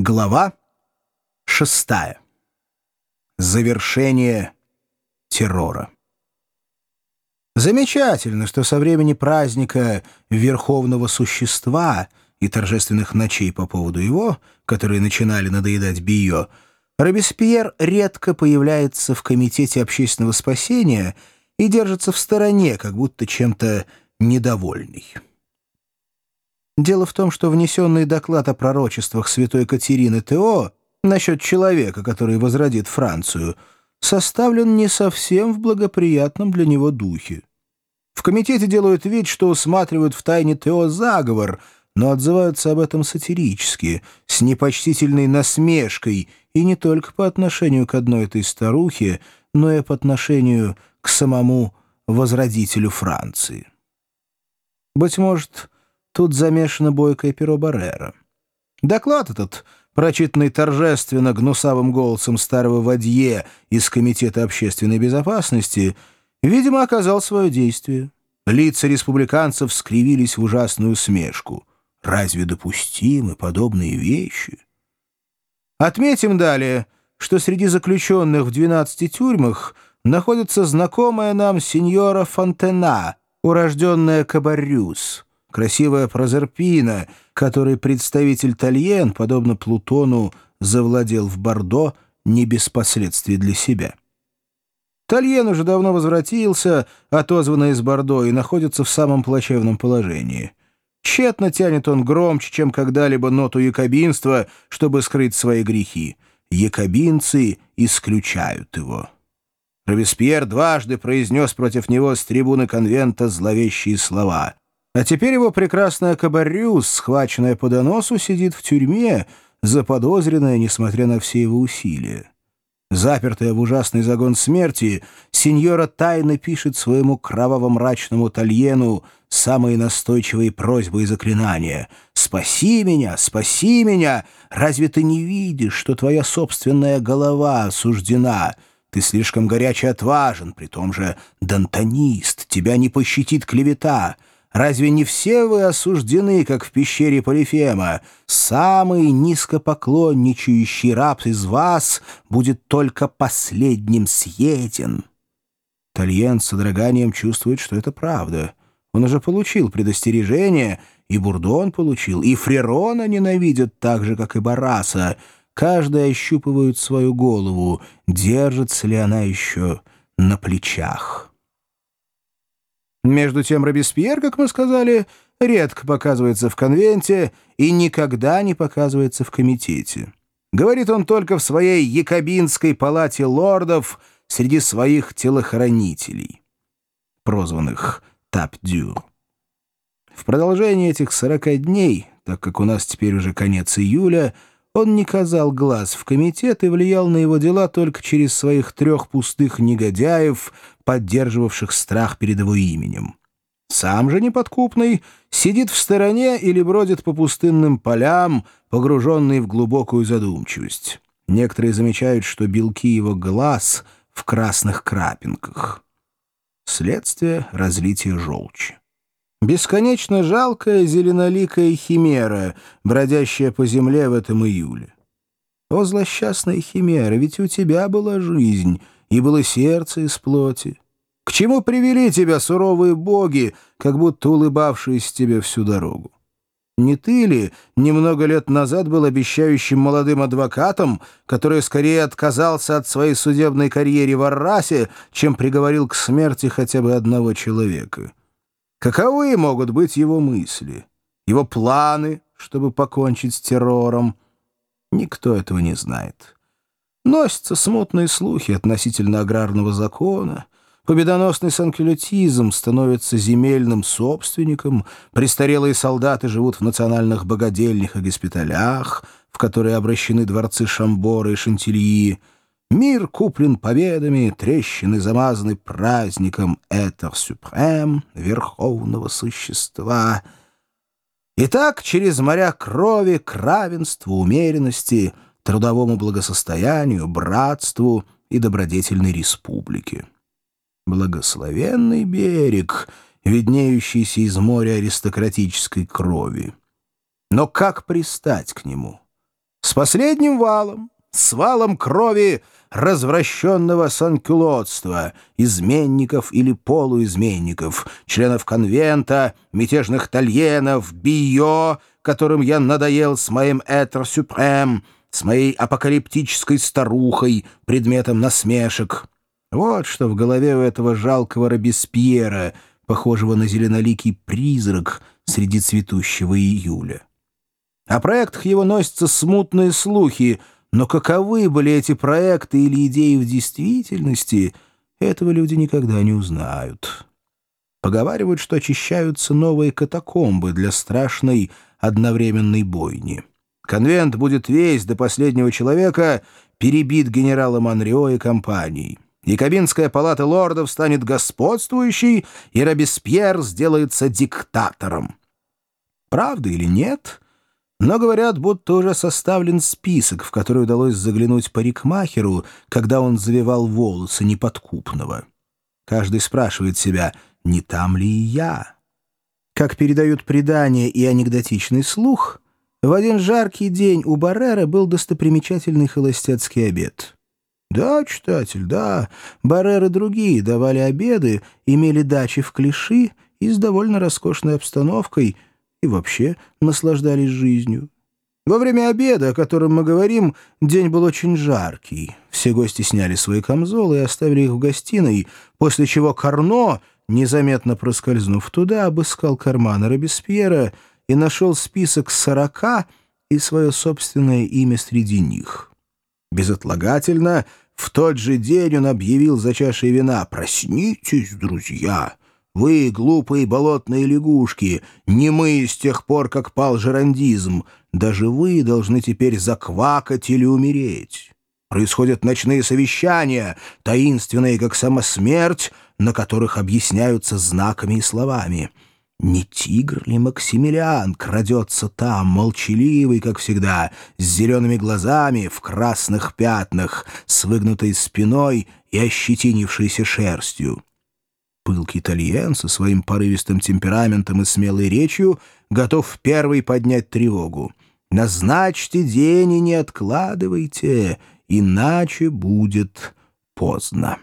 Глава шестая. Завершение террора. Замечательно, что со времени праздника Верховного Существа и торжественных ночей по поводу его, которые начинали надоедать Био, Робеспьер редко появляется в Комитете общественного спасения и держится в стороне, как будто чем-то недовольный. Дело в том, что внесенный доклад о пророчествах святой Катерины Тео насчет человека, который возродит Францию, составлен не совсем в благоприятном для него духе. В комитете делают вид, что усматривают в тайне Тео заговор, но отзываются об этом сатирически, с непочтительной насмешкой, и не только по отношению к одной этой старухе, но и по отношению к самому возродителю Франции. Быть может, Тут замешано бойкое перо Баррера. Доклад этот, прочитанный торжественно гнусавым голосом старого Вадье из Комитета общественной безопасности, видимо, оказал свое действие. Лица республиканцев скривились в ужасную смешку. Разве допустимы подобные вещи? Отметим далее, что среди заключенных в 12 тюрьмах находится знакомая нам сеньора Фонтена, урожденная Кабарюс красивая Прозерпина, которой представитель Тальен, подобно Плутону, завладел в Бордо не без последствий для себя. Тальен уже давно возвратился, отозванный из Бордо, и находится в самом плачевном положении. Тщетно тянет он громче, чем когда-либо ноту якобинства, чтобы скрыть свои грехи. Якобинцы исключают его. Робеспьер дважды произнес против него с трибуны конвента зловещие слова — а теперь его прекрасная Кабарюс, схваченная по доносу, сидит в тюрьме, заподозренная, несмотря на все его усилия. Запертая в ужасный загон смерти, сеньора тайно пишет своему кроваво-мрачному тальену самые настойчивые просьбы и заклинания. «Спаси меня! Спаси меня! Разве ты не видишь, что твоя собственная голова осуждена?» Ты слишком горячий отважен, при том же дантонист, тебя не пощадит клевета. Разве не все вы осуждены, как в пещере Полифема? Самый низкопоклонничающий раб из вас будет только последним съеден». Тальен с содроганием чувствует, что это правда. Он уже получил предостережение, и Бурдон получил, и Фрерона ненавидят так же, как и Бараса. Каждый ощупывает свою голову, держится ли она еще на плечах. Между тем Робеспьер, как мы сказали, редко показывается в конвенте и никогда не показывается в комитете. Говорит он только в своей якобинской палате лордов среди своих телохранителей, прозванных Тап-Дю. В продолжение этих сорока дней, так как у нас теперь уже конец июля, он не казал глаз в комитет и влиял на его дела только через своих трех пустых негодяев, поддерживавших страх перед его именем. Сам же неподкупный сидит в стороне или бродит по пустынным полям, погруженный в глубокую задумчивость. Некоторые замечают, что белки его глаз в красных крапинках. Следствие — разлития желчи. Бесконечно жалкая зеленоликая химера, бродящая по земле в этом июле. О, злосчастная химера, ведь у тебя была жизнь, и было сердце из плоти. К чему привели тебя суровые боги, как будто улыбавшиеся тебе всю дорогу? Не ты ли немного лет назад был обещающим молодым адвокатом, который скорее отказался от своей судебной карьеры в Аррасе, чем приговорил к смерти хотя бы одного человека? Каковы могут быть его мысли, его планы, чтобы покончить с террором? Никто этого не знает. Носятся смутные слухи относительно аграрного закона, победоносный санкелютизм становится земельным собственником, престарелые солдаты живут в национальных богадельнях и госпиталях, в которые обращены дворцы Шамбора и Шантильи, Мир куплен победами, трещины замазаны праздником Этер Сюпрем, Верховного Существа. Итак, через моря крови к равенству, умеренности, трудовому благосостоянию, братству и добродетельной республике. Благословенный берег, виднеющийся из моря аристократической крови. Но как пристать к нему? с последним валом, с валом крови развращенного санкюлотства, изменников или полуизменников, членов конвента, мятежных тальенов, био, которым я надоел с моим «Этер Сюпрем», с моей апокалиптической старухой, предметом насмешек. Вот что в голове у этого жалкого Робеспьера, похожего на зеленоликий призрак среди цветущего июля. О проектах его носятся смутные слухи, но каковы были эти проекты или идеи в действительности, этого люди никогда не узнают. Поговаривают, что очищаются новые катакомбы для страшной одновременной бойни. Конвент будет весь до последнего человека перебит генералом Анрио и компанией. Якобинская палата лордов станет господствующей, и Робеспьер сделается диктатором. Правда или нет? Но говорят, будто уже составлен список, в который удалось заглянуть парикмахеру, когда он завивал волосы неподкупного. Каждый спрашивает себя, не там ли я? Как передают предания и анекдотичный слух, в один жаркий день у Баррера был достопримечательный холостяцкий обед — да, читатель, да. Баррер и другие давали обеды, имели дачи в Клиши и с довольно роскошной обстановкой и вообще наслаждались жизнью. Во время обеда, о котором мы говорим, день был очень жаркий. Все гости сняли свои камзолы и оставили их в гостиной, после чего Карно, незаметно проскользнув туда, обыскал карманы Робеспьера и нашел список сорока и свое собственное имя среди них. Безотлагательно в тот же день он объявил за чашей вина «Проснитесь, друзья! Вы, глупые болотные лягушки, не мы с тех пор, как пал жерандизм. Даже вы должны теперь заквакать или умереть. Происходят ночные совещания, таинственные, как сама смерть, на которых объясняются знаками и словами». Не тигр ли Максимилиан крадется там, молчаливый, как всегда, с зелеными глазами, в красных пятнах, с выгнутой спиной и ощетинившейся шерстью? Пылкий итальян со своим порывистым темпераментом и смелой речью готов первый поднять тревогу. «Назначьте день и не откладывайте, иначе будет поздно».